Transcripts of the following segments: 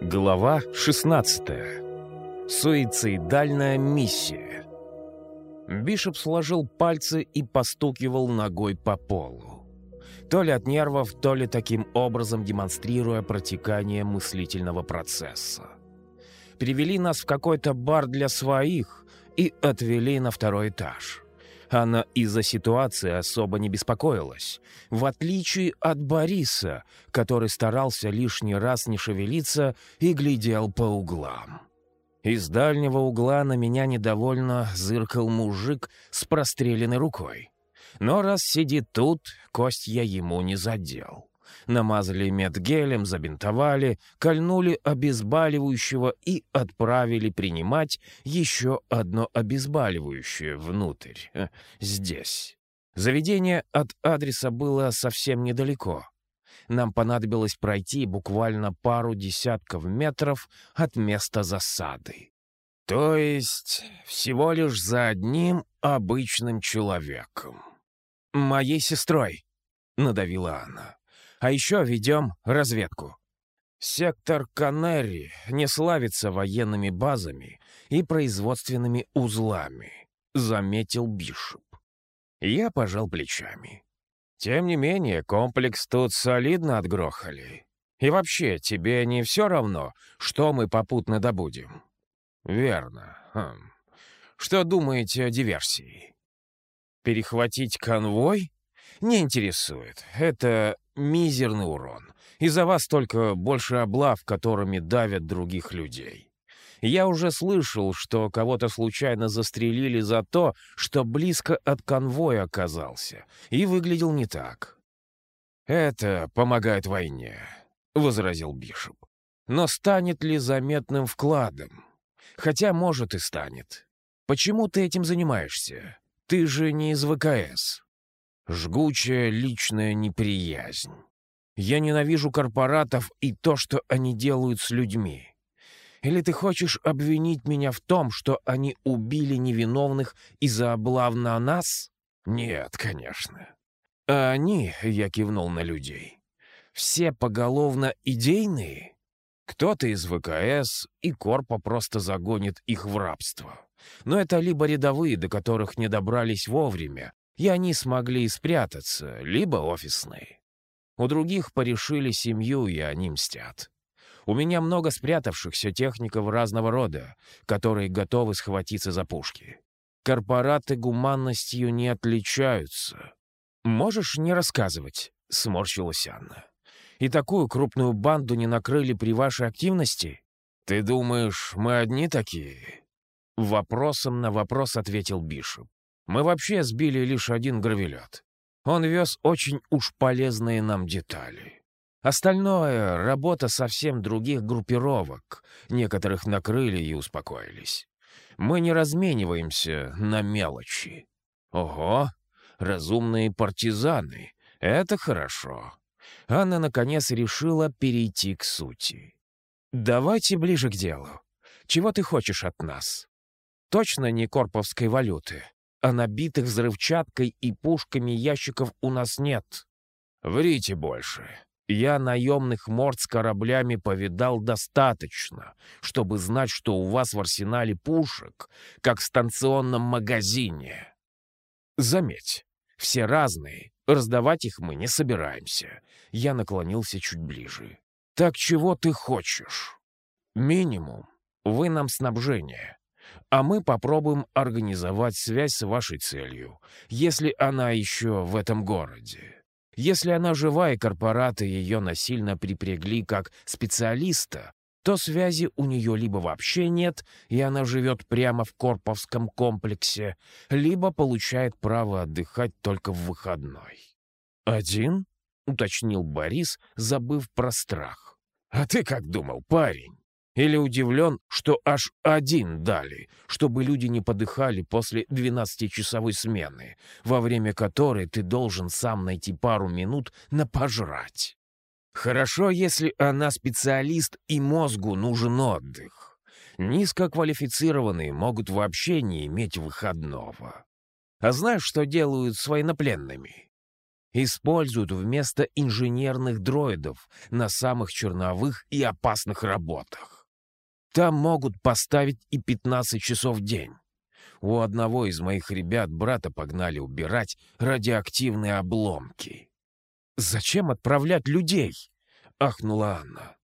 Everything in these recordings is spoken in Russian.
Глава 16. Суицидальная миссия. Бишоп сложил пальцы и постукивал ногой по полу. То ли от нервов, то ли таким образом демонстрируя протекание мыслительного процесса. Привели нас в какой-то бар для своих и отвели на второй этаж. Она из-за ситуации особо не беспокоилась, в отличие от Бориса, который старался лишний раз не шевелиться и глядел по углам. Из дальнего угла на меня недовольно зыркал мужик с простреленной рукой. Но раз сидит тут, кость я ему не задел намазали медгелем, забинтовали, кольнули обезболивающего и отправили принимать еще одно обезболивающее внутрь, э, здесь. Заведение от адреса было совсем недалеко. Нам понадобилось пройти буквально пару десятков метров от места засады. То есть всего лишь за одним обычным человеком. «Моей сестрой», — надавила она. А еще ведем разведку. Сектор Канери не славится военными базами и производственными узлами, заметил Бишоп. Я пожал плечами. Тем не менее, комплекс тут солидно отгрохали. И вообще, тебе не все равно, что мы попутно добудем? Верно. Хм. Что думаете о диверсии? Перехватить конвой? Не интересует. Это мизерный урон. Из-за вас только больше облав, которыми давят других людей. Я уже слышал, что кого-то случайно застрелили за то, что близко от конвоя оказался, и выглядел не так. «Это помогает войне», — возразил Бишоп. «Но станет ли заметным вкладом? Хотя, может, и станет. Почему ты этим занимаешься? Ты же не из ВКС». Жгучая личная неприязнь. Я ненавижу корпоратов и то, что они делают с людьми. Или ты хочешь обвинить меня в том, что они убили невиновных из-за облав на нас? Нет, конечно. А они, я кивнул на людей, все поголовно идейные? Кто-то из ВКС, и Корпа просто загонит их в рабство. Но это либо рядовые, до которых не добрались вовремя, и они смогли спрятаться, либо офисные. У других порешили семью, и они мстят. У меня много спрятавшихся техников разного рода, которые готовы схватиться за пушки. Корпораты гуманностью не отличаются. «Можешь не рассказывать?» — сморщилась Анна. «И такую крупную банду не накрыли при вашей активности? Ты думаешь, мы одни такие?» Вопросом на вопрос ответил Бишоп. Мы вообще сбили лишь один гравелет. Он вез очень уж полезные нам детали. Остальное — работа совсем других группировок. Некоторых накрыли и успокоились. Мы не размениваемся на мелочи. Ого, разумные партизаны. Это хорошо. Анна, наконец, решила перейти к сути. «Давайте ближе к делу. Чего ты хочешь от нас? Точно не корповской валюты?» А набитых взрывчаткой и пушками ящиков у нас нет. Врите больше. Я наемных морд с кораблями повидал достаточно, чтобы знать, что у вас в арсенале пушек, как в станционном магазине. Заметь, все разные, раздавать их мы не собираемся. Я наклонился чуть ближе. Так чего ты хочешь? Минимум. Вы нам снабжение а мы попробуем организовать связь с вашей целью, если она еще в этом городе. Если она жива и корпораты ее насильно припрягли как специалиста, то связи у нее либо вообще нет, и она живет прямо в Корповском комплексе, либо получает право отдыхать только в выходной. «Один?» — уточнил Борис, забыв про страх. «А ты как думал, парень?» Или удивлен, что аж один дали, чтобы люди не подыхали после 12-часовой смены, во время которой ты должен сам найти пару минут на пожрать. Хорошо, если она специалист и мозгу нужен отдых. Низкоквалифицированные могут вообще не иметь выходного. А знаешь, что делают с военнопленными? используют вместо инженерных дроидов на самых черновых и опасных работах. Там могут поставить и 15 часов в день. У одного из моих ребят брата погнали убирать радиоактивные обломки. «Зачем отправлять людей?» — ахнула Анна.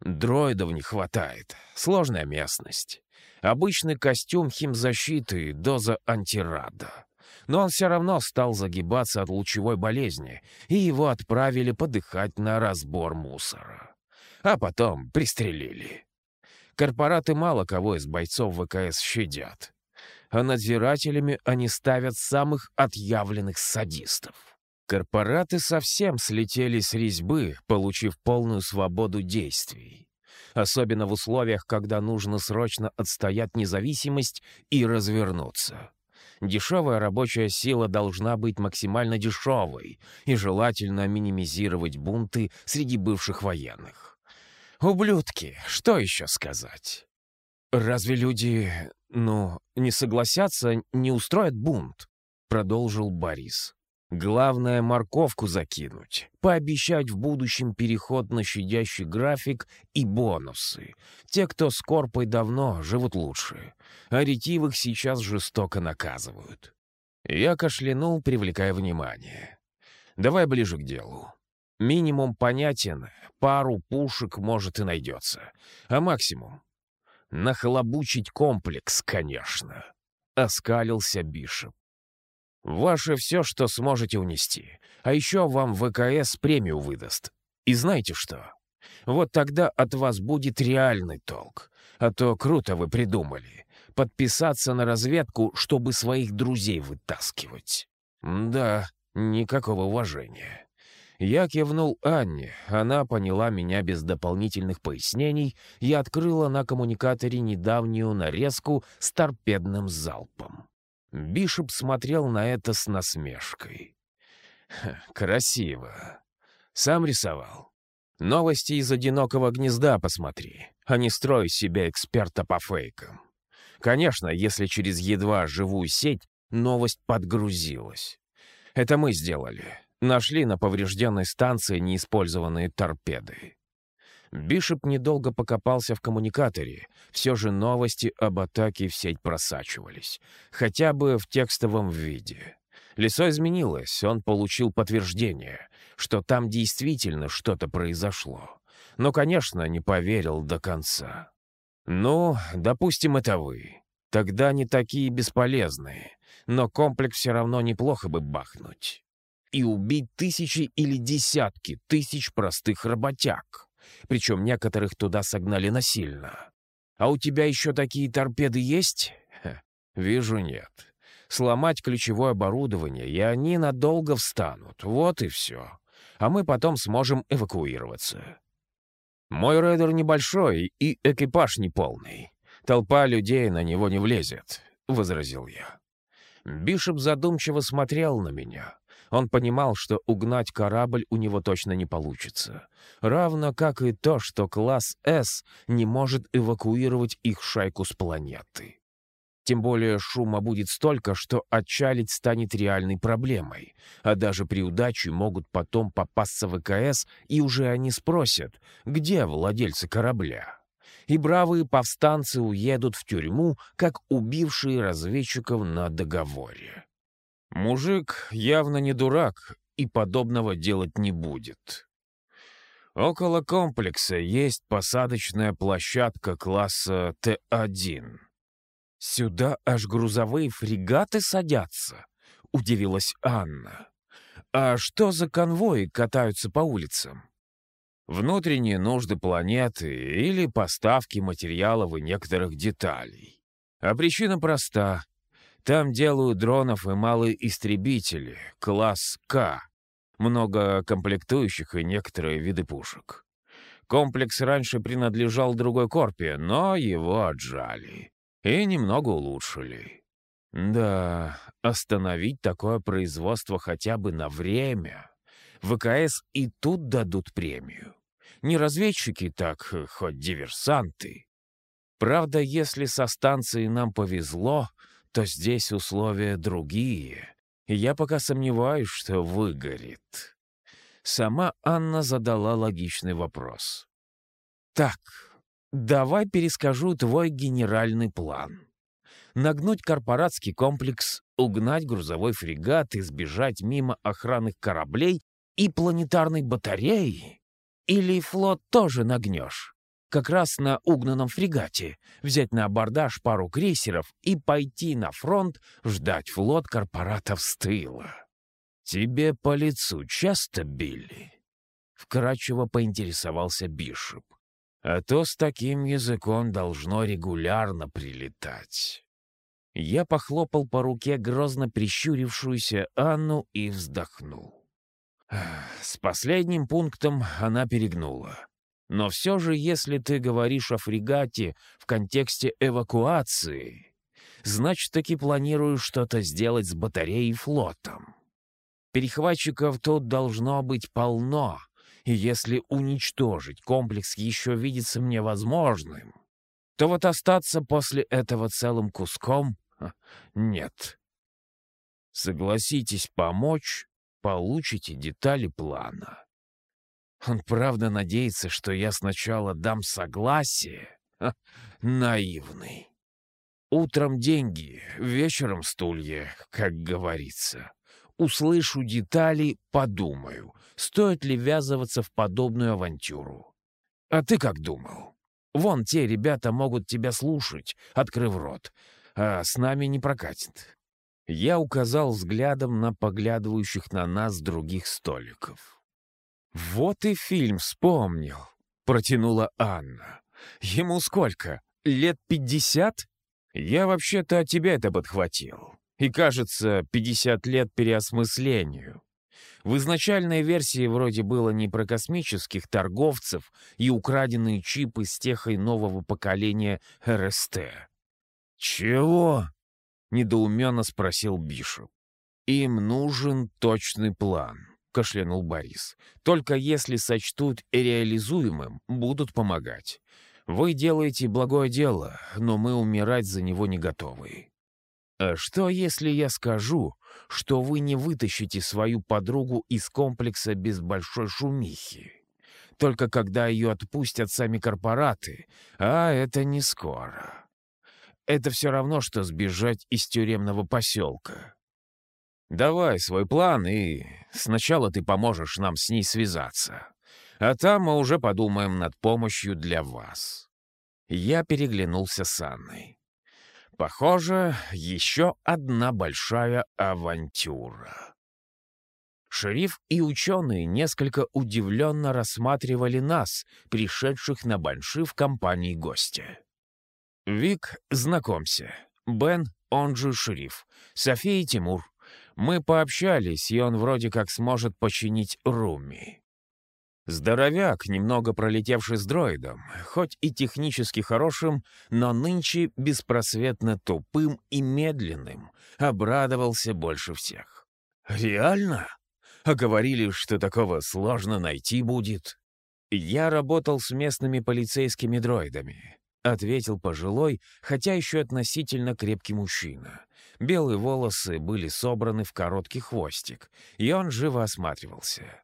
«Дроидов не хватает. Сложная местность. Обычный костюм химзащиты и доза антирада но он все равно стал загибаться от лучевой болезни, и его отправили подыхать на разбор мусора. А потом пристрелили. Корпораты мало кого из бойцов ВКС щадят. А надзирателями они ставят самых отъявленных садистов. Корпораты совсем слетели с резьбы, получив полную свободу действий. Особенно в условиях, когда нужно срочно отстоять независимость и развернуться. Дешевая рабочая сила должна быть максимально дешевой и желательно минимизировать бунты среди бывших военных. Ублюдки, что еще сказать? Разве люди, ну, не согласятся, не устроят бунт? Продолжил Борис. Главное — морковку закинуть, пообещать в будущем переход на щадящий график и бонусы. Те, кто с Корпой давно, живут лучше, а ретивых сейчас жестоко наказывают. Я кашлянул, привлекая внимание. Давай ближе к делу. Минимум понятен, пару пушек, может, и найдется. А максимум — нахлобучить комплекс, конечно. Оскалился Бишоп. Ваше все, что сможете унести. А еще вам ВКС премию выдаст. И знаете что? Вот тогда от вас будет реальный толк. А то круто вы придумали. Подписаться на разведку, чтобы своих друзей вытаскивать. Да, никакого уважения. Я кивнул Анне, она поняла меня без дополнительных пояснений и открыла на коммуникаторе недавнюю нарезку с торпедным залпом. Бишоп смотрел на это с насмешкой. «Красиво. Сам рисовал. Новости из одинокого гнезда посмотри, а не строй себе эксперта по фейкам. Конечно, если через едва живую сеть новость подгрузилась. Это мы сделали. Нашли на поврежденной станции неиспользованные торпеды. Бишоп недолго покопался в коммуникаторе. Все же новости об атаке в сеть просачивались. Хотя бы в текстовом виде. Лицо изменилось, он получил подтверждение, что там действительно что-то произошло. Но, конечно, не поверил до конца. «Ну, допустим, это вы. Тогда не такие бесполезные. Но комплекс все равно неплохо бы бахнуть. И убить тысячи или десятки тысяч простых работяг. Причем некоторых туда согнали насильно. А у тебя еще такие торпеды есть? Ха, вижу, нет. Сломать ключевое оборудование, и они надолго встанут. Вот и все. А мы потом сможем эвакуироваться. Мой рейдер небольшой и экипаж неполный. Толпа людей на него не влезет, — возразил я. Бишоп задумчиво смотрел на меня. Он понимал, что угнать корабль у него точно не получится. Равно как и то, что класс «С» не может эвакуировать их шайку с планеты. Тем более шума будет столько, что отчалить станет реальной проблемой. А даже при удаче могут потом попасться в ВКС, и уже они спросят, где владельцы корабля. И бравые повстанцы уедут в тюрьму, как убившие разведчиков на договоре. Мужик явно не дурак и подобного делать не будет. Около комплекса есть посадочная площадка класса Т-1. «Сюда аж грузовые фрегаты садятся», — удивилась Анна. «А что за конвои катаются по улицам?» «Внутренние нужды планеты или поставки материалов и некоторых деталей. А причина проста. Там делают дронов и малые истребители, класс К, много комплектующих и некоторые виды пушек. Комплекс раньше принадлежал другой корпе, но его отжали и немного улучшили. Да, остановить такое производство хотя бы на время. ВКС и тут дадут премию. Не разведчики так, хоть диверсанты. Правда, если со станции нам повезло, то здесь условия другие. Я пока сомневаюсь, что выгорит. Сама Анна задала логичный вопрос. «Так, давай перескажу твой генеральный план. Нагнуть корпоратский комплекс, угнать грузовой фрегат и сбежать мимо охранных кораблей и планетарной батареи? Или флот тоже нагнешь? Как раз на угнанном фрегате, взять на абордаж пару крейсеров и пойти на фронт ждать флот корпоратов с тыла. «Тебе по лицу часто били?» Вкратчиво поинтересовался Бишоп. «А то с таким языком должно регулярно прилетать». Я похлопал по руке грозно прищурившуюся Анну и вздохнул. С последним пунктом она перегнула. Но все же, если ты говоришь о фрегате в контексте эвакуации, значит, таки планируешь что-то сделать с батареей и флотом. Перехватчиков тут должно быть полно, и если уничтожить комплекс еще видится мне возможным, то вот остаться после этого целым куском — нет. Согласитесь помочь, получите детали плана. Он правда надеется, что я сначала дам согласие? Ха, наивный. Утром деньги, вечером стулья, как говорится. Услышу детали, подумаю, стоит ли ввязываться в подобную авантюру. А ты как думал? Вон те ребята могут тебя слушать, открыв рот, а с нами не прокатит. Я указал взглядом на поглядывающих на нас других столиков. «Вот и фильм вспомнил», — протянула Анна. «Ему сколько? Лет пятьдесят?» «Я вообще-то от тебя это подхватил. И, кажется, пятьдесят лет переосмыслению. В изначальной версии вроде было не про космических торговцев и украденные чипы с техой нового поколения РСТ. «Чего?» — недоуменно спросил Бишоп. «Им нужен точный план», — кашлянул Борис. «Только если сочтут реализуемым, будут помогать. Вы делаете благое дело, но мы умирать за него не готовы. А что, если я скажу, что вы не вытащите свою подругу из комплекса без большой шумихи? Только когда ее отпустят сами корпораты, а это не скоро. Это все равно, что сбежать из тюремного поселка. Давай свой план, и сначала ты поможешь нам с ней связаться. А там мы уже подумаем над помощью для вас. Я переглянулся с Анной. Похоже, еще одна большая авантюра. Шериф и ученые несколько удивленно рассматривали нас, пришедших на банши в компании гостя. «Вик, знакомься. Бен, он же шериф. София и Тимур. Мы пообщались, и он вроде как сможет починить Руми. Здоровяк, немного пролетевший с дроидом, хоть и технически хорошим, но нынче беспросветно тупым и медленным, обрадовался больше всех. «Реально? А говорили, что такого сложно найти будет?» «Я работал с местными полицейскими дроидами», — ответил пожилой, хотя еще относительно крепкий мужчина. Белые волосы были собраны в короткий хвостик, и он живо осматривался.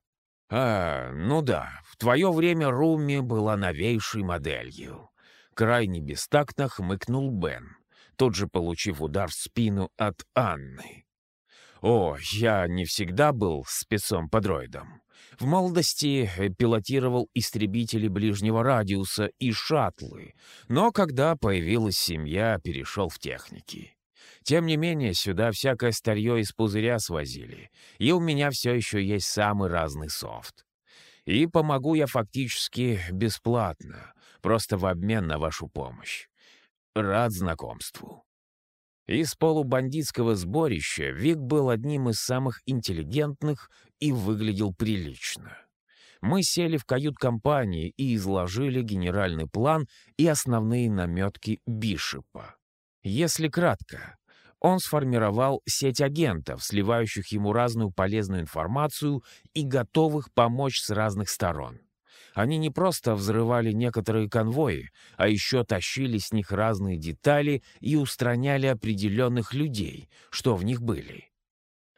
«А, ну да, в твое время Руми была новейшей моделью». Крайне бестактно хмыкнул Бен, тут же получив удар в спину от Анны. «О, я не всегда был спецом-подроидом. В молодости пилотировал истребители ближнего радиуса и шаттлы, но когда появилась семья, перешел в техники. Тем не менее, сюда всякое старье из пузыря свозили, и у меня все еще есть самый разный софт. И помогу я фактически бесплатно, просто в обмен на вашу помощь. Рад знакомству. Из полубандитского сборища Вик был одним из самых интеллигентных и выглядел прилично. Мы сели в кают-компании и изложили генеральный план и основные наметки Бишепа. Если кратко, он сформировал сеть агентов, сливающих ему разную полезную информацию и готовых помочь с разных сторон. Они не просто взрывали некоторые конвои, а еще тащили с них разные детали и устраняли определенных людей, что в них были.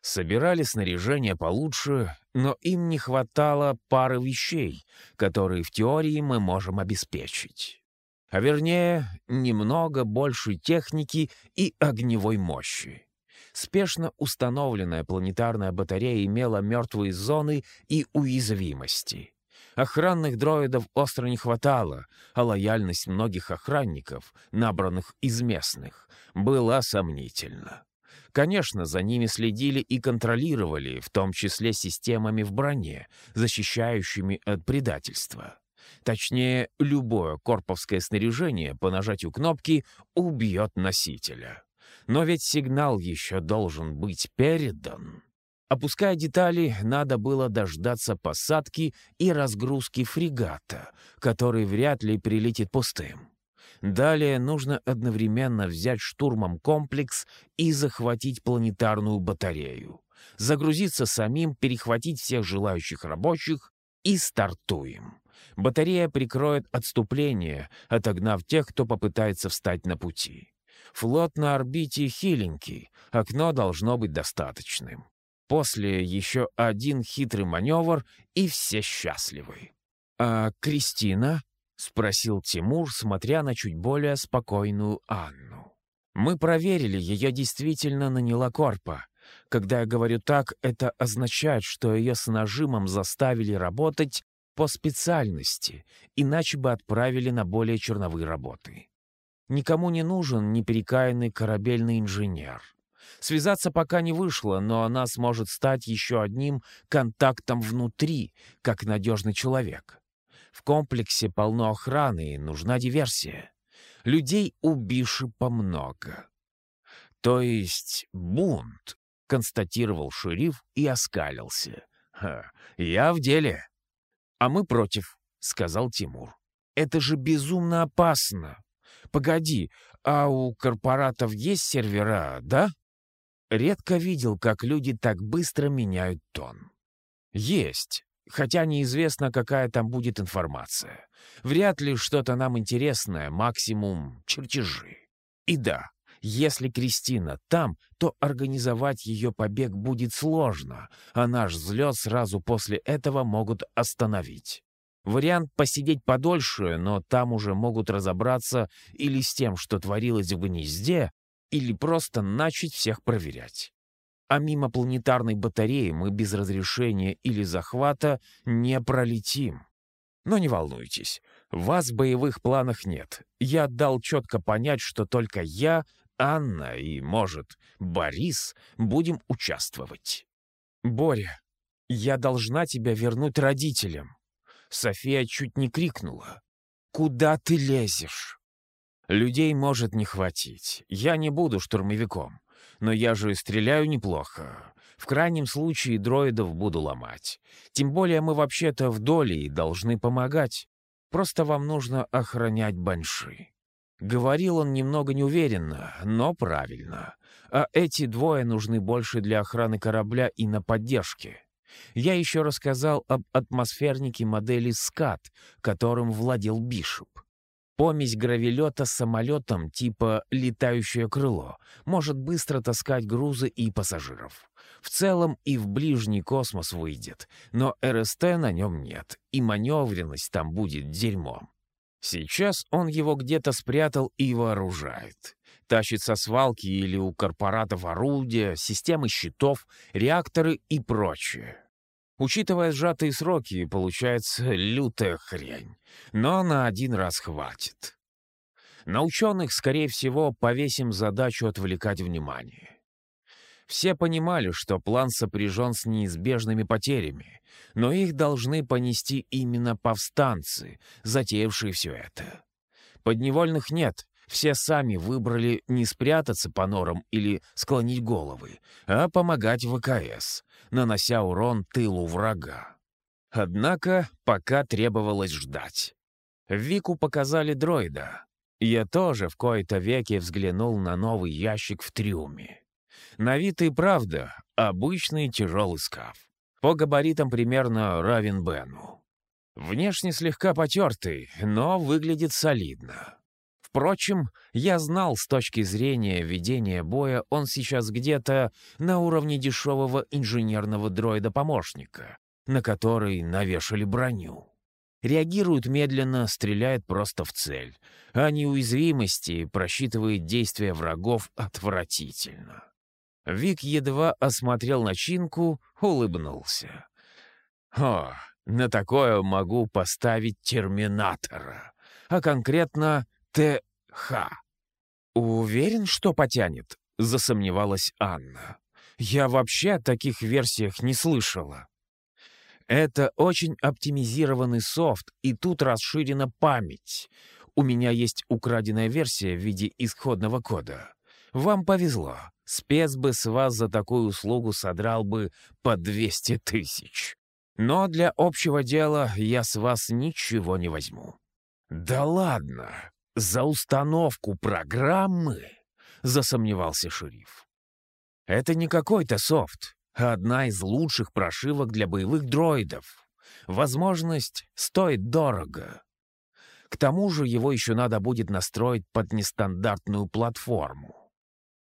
Собирали снаряжение получше, но им не хватало пары вещей, которые в теории мы можем обеспечить. А вернее, немного больше техники и огневой мощи. Спешно установленная планетарная батарея имела мертвые зоны и уязвимости. Охранных дроидов остро не хватало, а лояльность многих охранников, набранных из местных, была сомнительна. Конечно, за ними следили и контролировали, в том числе системами в броне, защищающими от предательства. Точнее, любое корповское снаряжение по нажатию кнопки убьет носителя. Но ведь сигнал еще должен быть передан. Опуская детали, надо было дождаться посадки и разгрузки фрегата, который вряд ли прилетит пустым. Далее нужно одновременно взять штурмом комплекс и захватить планетарную батарею. Загрузиться самим, перехватить всех желающих рабочих и стартуем. Батарея прикроет отступление, отогнав тех, кто попытается встать на пути. Флот на орбите хиленький, окно должно быть достаточным. После еще один хитрый маневр, и все счастливы. «А Кристина?» — спросил Тимур, смотря на чуть более спокойную Анну. «Мы проверили, ее действительно наняла Корпа. Когда я говорю так, это означает, что ее с нажимом заставили работать по специальности, иначе бы отправили на более черновые работы. Никому не нужен неперекаянный корабельный инженер. Связаться пока не вышло, но она сможет стать еще одним контактом внутри, как надежный человек. В комплексе полно охраны, и нужна диверсия. Людей у Бишепа много. То есть бунт, констатировал шериф и оскалился. Ха, я в деле. А мы против, сказал Тимур. Это же безумно опасно. Погоди, а у корпоратов есть сервера, да? Редко видел, как люди так быстро меняют тон. Есть хотя неизвестно, какая там будет информация. Вряд ли что-то нам интересное, максимум чертежи. И да, если Кристина там, то организовать ее побег будет сложно, а наш взлет сразу после этого могут остановить. Вариант посидеть подольше, но там уже могут разобраться или с тем, что творилось в гнезде, или просто начать всех проверять а мимо планетарной батареи мы без разрешения или захвата не пролетим. Но не волнуйтесь, вас в боевых планах нет. Я дал четко понять, что только я, Анна и, может, Борис будем участвовать. Боря, я должна тебя вернуть родителям. София чуть не крикнула. «Куда ты лезешь?» Людей может не хватить. Я не буду штурмовиком но я же стреляю неплохо. В крайнем случае дроидов буду ломать. Тем более мы вообще-то в доле и должны помогать. Просто вам нужно охранять банши». Говорил он немного неуверенно, но правильно. А эти двое нужны больше для охраны корабля и на поддержке. Я еще рассказал об атмосфернике модели «Скат», которым владел Бишоп. Помесь гравелета с самолетом типа «летающее крыло» может быстро таскать грузы и пассажиров. В целом и в ближний космос выйдет, но РСТ на нем нет, и маневренность там будет дерьмом. Сейчас он его где-то спрятал и вооружает. Тащит со свалки или у корпоратов орудия, системы щитов, реакторы и прочее. Учитывая сжатые сроки, получается лютая хрень. Но на один раз хватит. На ученых, скорее всего, повесим задачу отвлекать внимание. Все понимали, что план сопряжен с неизбежными потерями, но их должны понести именно повстанцы, затеявшие все это. Подневольных нет, все сами выбрали не спрятаться по норам или склонить головы, а помогать ВКС, нанося урон тылу врага. Однако пока требовалось ждать. Вику показали дроида. Я тоже в кои-то веки взглянул на новый ящик в трюме. На вид и правда обычный тяжелый скаф. По габаритам примерно равен Бену. Внешне слегка потертый, но выглядит солидно. Впрочем, я знал, с точки зрения ведения боя, он сейчас где-то на уровне дешевого инженерного дроида-помощника, на который навешали броню. Реагирует медленно, стреляет просто в цель, а неуязвимости просчитывает действия врагов отвратительно. Вик едва осмотрел начинку, улыбнулся. «О, на такое могу поставить терминатора, а конкретно ТХ». «Уверен, что потянет?» — засомневалась Анна. «Я вообще о таких версиях не слышала». Это очень оптимизированный софт, и тут расширена память. У меня есть украденная версия в виде исходного кода. Вам повезло. Спец бы с вас за такую услугу содрал бы по 200 тысяч. Но для общего дела я с вас ничего не возьму. Да ладно, за установку программы, засомневался шериф. Это не какой-то софт одна из лучших прошивок для боевых дроидов. Возможность стоит дорого. К тому же его еще надо будет настроить под нестандартную платформу.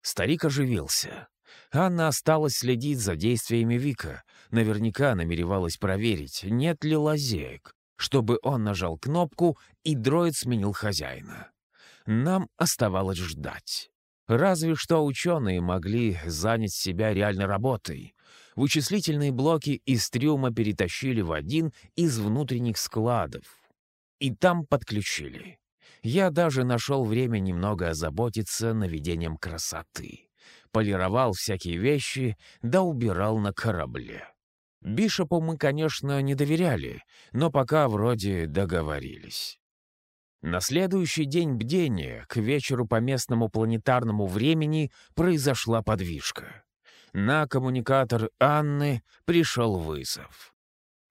Старик оживился. Анна осталась следить за действиями Вика. Наверняка намеревалась проверить, нет ли лазеек, чтобы он нажал кнопку, и дроид сменил хозяина. Нам оставалось ждать. Разве что ученые могли занять себя реальной работой. Вычислительные блоки из трюма перетащили в один из внутренних складов. И там подключили. Я даже нашел время немного озаботиться наведением красоты. Полировал всякие вещи, да убирал на корабле. Бишопу мы, конечно, не доверяли, но пока вроде договорились. На следующий день бдения, к вечеру по местному планетарному времени, произошла подвижка. На коммуникатор Анны пришел вызов.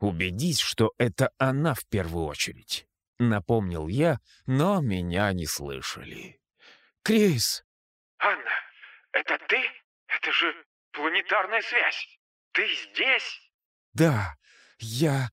«Убедись, что это она в первую очередь», — напомнил я, но меня не слышали. «Крис!» «Анна, это ты? Это же планетарная связь! Ты здесь?» «Да, я...»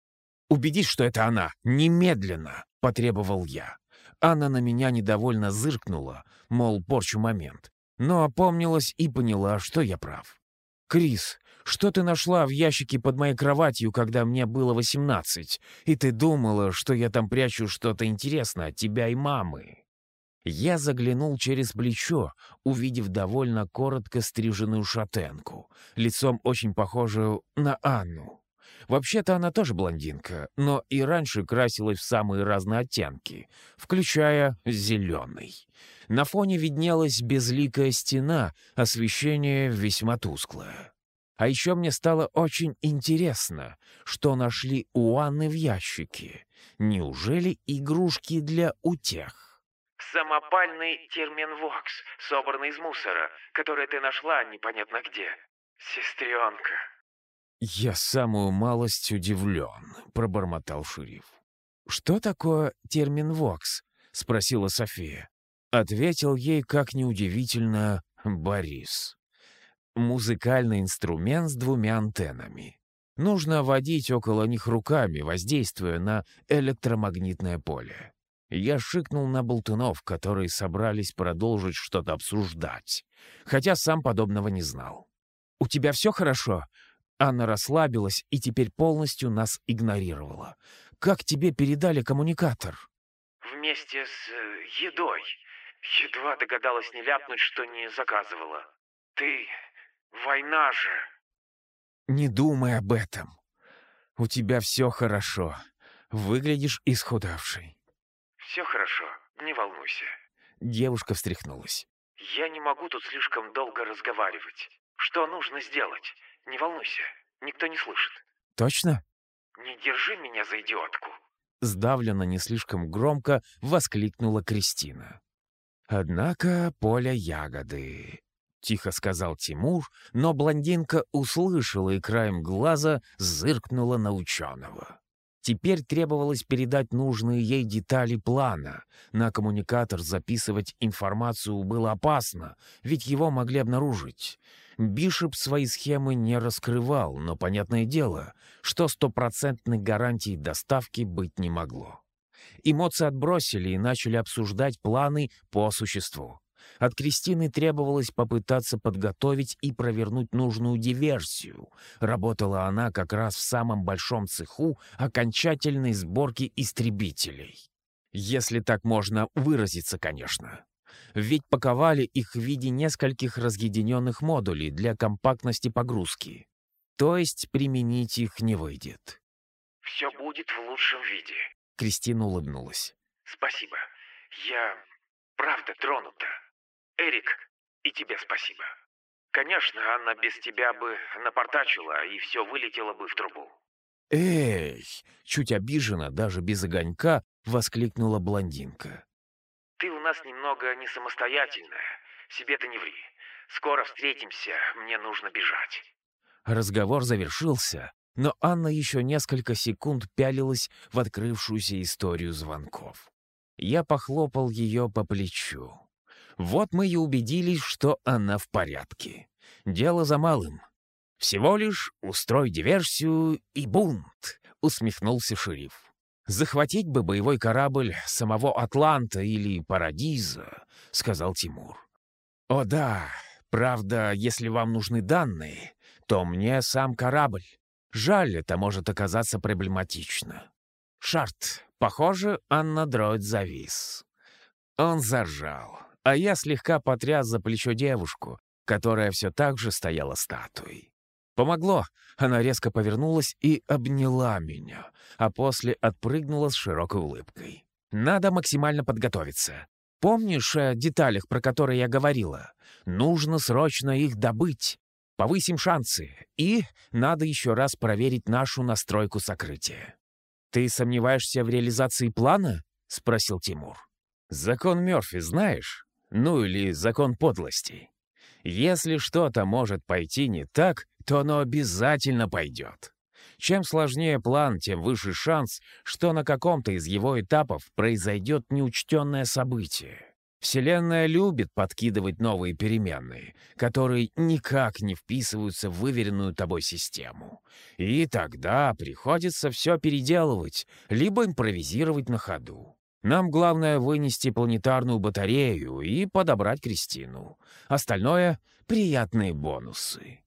«Убедись, что это она! Немедленно!» — потребовал я. Анна на меня недовольно зыркнула, мол, порчу момент, но опомнилась и поняла, что я прав. «Крис, что ты нашла в ящике под моей кроватью, когда мне было восемнадцать, и ты думала, что я там прячу что-то интересное от тебя и мамы?» Я заглянул через плечо, увидев довольно коротко стриженную шатенку, лицом очень похожую на Анну. Вообще-то она тоже блондинка, но и раньше красилась в самые разные оттенки, включая зеленый. На фоне виднелась безликая стена, освещение весьма тусклое. А еще мне стало очень интересно, что нашли у Анны в ящике. Неужели игрушки для утех? Самопальный термин «вокс», собранный из мусора, который ты нашла непонятно где. Сестренка. «Я самую малость удивлен», — пробормотал шериф. «Что такое термин «вокс»?» — спросила София. Ответил ей, как неудивительно, Борис. Музыкальный инструмент с двумя антеннами. Нужно водить около них руками, воздействуя на электромагнитное поле. Я шикнул на болтунов, которые собрались продолжить что-то обсуждать, хотя сам подобного не знал. «У тебя все хорошо?» Анна расслабилась и теперь полностью нас игнорировала. «Как тебе передали коммуникатор?» «Вместе с э, едой. Едва догадалась не ляпнуть, что не заказывала. Ты... война же!» «Не думай об этом. У тебя все хорошо. Выглядишь исхудавшей». «Все хорошо, не волнуйся». Девушка встряхнулась. «Я не могу тут слишком долго разговаривать. Что нужно сделать? Не волнуйся, никто не слышит. Точно? Не держи меня за идиотку. Сдавленно не слишком громко воскликнула Кристина. Однако поле ягоды. Тихо сказал Тимур, но блондинка услышала и краем глаза зыркнула на ученого. Теперь требовалось передать нужные ей детали плана. На коммуникатор записывать информацию было опасно, ведь его могли обнаружить. Бишоп свои схемы не раскрывал, но понятное дело, что стопроцентной гарантии доставки быть не могло. Эмоции отбросили и начали обсуждать планы по существу. От Кристины требовалось попытаться подготовить и провернуть нужную диверсию. Работала она как раз в самом большом цеху окончательной сборки истребителей. Если так можно выразиться, конечно. Ведь паковали их в виде нескольких разъединенных модулей для компактности погрузки. То есть применить их не выйдет. «Все будет в лучшем виде», — Кристина улыбнулась. «Спасибо. Я правда тронута. Эрик, и тебе спасибо. Конечно, Анна без тебя бы напортачила, и все вылетело бы в трубу». «Эй!» — чуть обиженно, даже без огонька, воскликнула блондинка. «Ты у нас немного не самостоятельная. Себе-то не ври. Скоро встретимся, мне нужно бежать». Разговор завершился, но Анна еще несколько секунд пялилась в открывшуюся историю звонков. Я похлопал ее по плечу. Вот мы и убедились, что она в порядке. Дело за малым. Всего лишь устрой диверсию и бунт, усмехнулся шериф. «Захватить бы боевой корабль самого Атланта или Парадиза», — сказал Тимур. «О да, правда, если вам нужны данные, то мне сам корабль. Жаль, это может оказаться проблематично». «Шарт, похоже, Анна-дроид завис». Он заржал, а я слегка потряс за плечо девушку, которая все так же стояла статуей. Помогло. Она резко повернулась и обняла меня, а после отпрыгнула с широкой улыбкой. Надо максимально подготовиться. Помнишь о деталях, про которые я говорила? Нужно срочно их добыть. Повысим шансы. И надо еще раз проверить нашу настройку сокрытия. «Ты сомневаешься в реализации плана?» — спросил Тимур. «Закон Мёрфи знаешь? Ну или закон подлости. Если что-то может пойти не так, то оно обязательно пойдет. Чем сложнее план, тем выше шанс, что на каком-то из его этапов произойдет неучтенное событие. Вселенная любит подкидывать новые переменные, которые никак не вписываются в выверенную тобой систему. И тогда приходится все переделывать, либо импровизировать на ходу. Нам главное вынести планетарную батарею и подобрать Кристину. Остальное — приятные бонусы.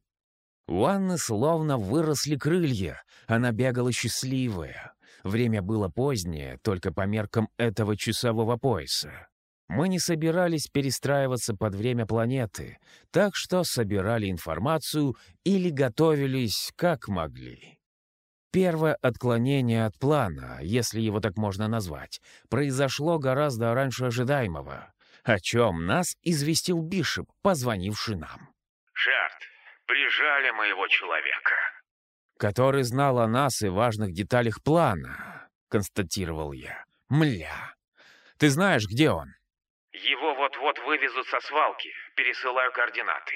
У Анны словно выросли крылья. Она бегала счастливая. Время было позднее, только по меркам этого часового пояса. Мы не собирались перестраиваться под время планеты, так что собирали информацию или готовились как могли. Первое отклонение от плана, если его так можно назвать, произошло гораздо раньше ожидаемого, о чем нас известил Бишеп, позвонивший нам. «Шарт, Прижали моего человека. Который знал о нас и важных деталях плана, констатировал я. Мля. Ты знаешь, где он? Его вот-вот вывезут со свалки. Пересылаю координаты.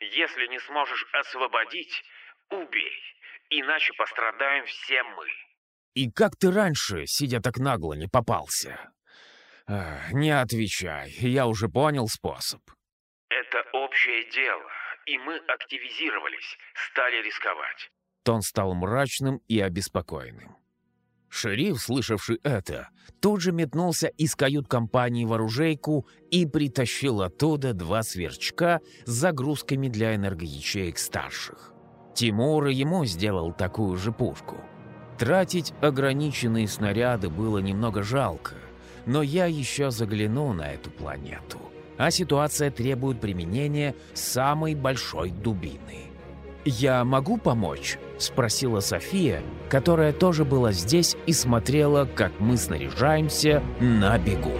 Если не сможешь освободить, убей. Иначе пострадаем все мы. И как ты раньше, сидя так нагло, не попался? Не отвечай, я уже понял способ. Это общее дело и мы активизировались, стали рисковать. Тон стал мрачным и обеспокоенным. Шериф, слышавший это, тут же метнулся из кают-компании в оружейку и притащил оттуда два сверчка с загрузками для энергоячеек старших. Тимур ему сделал такую же пушку. Тратить ограниченные снаряды было немного жалко, но я еще загляну на эту планету а ситуация требует применения самой большой дубины. «Я могу помочь?» – спросила София, которая тоже была здесь и смотрела, как мы снаряжаемся на бегу.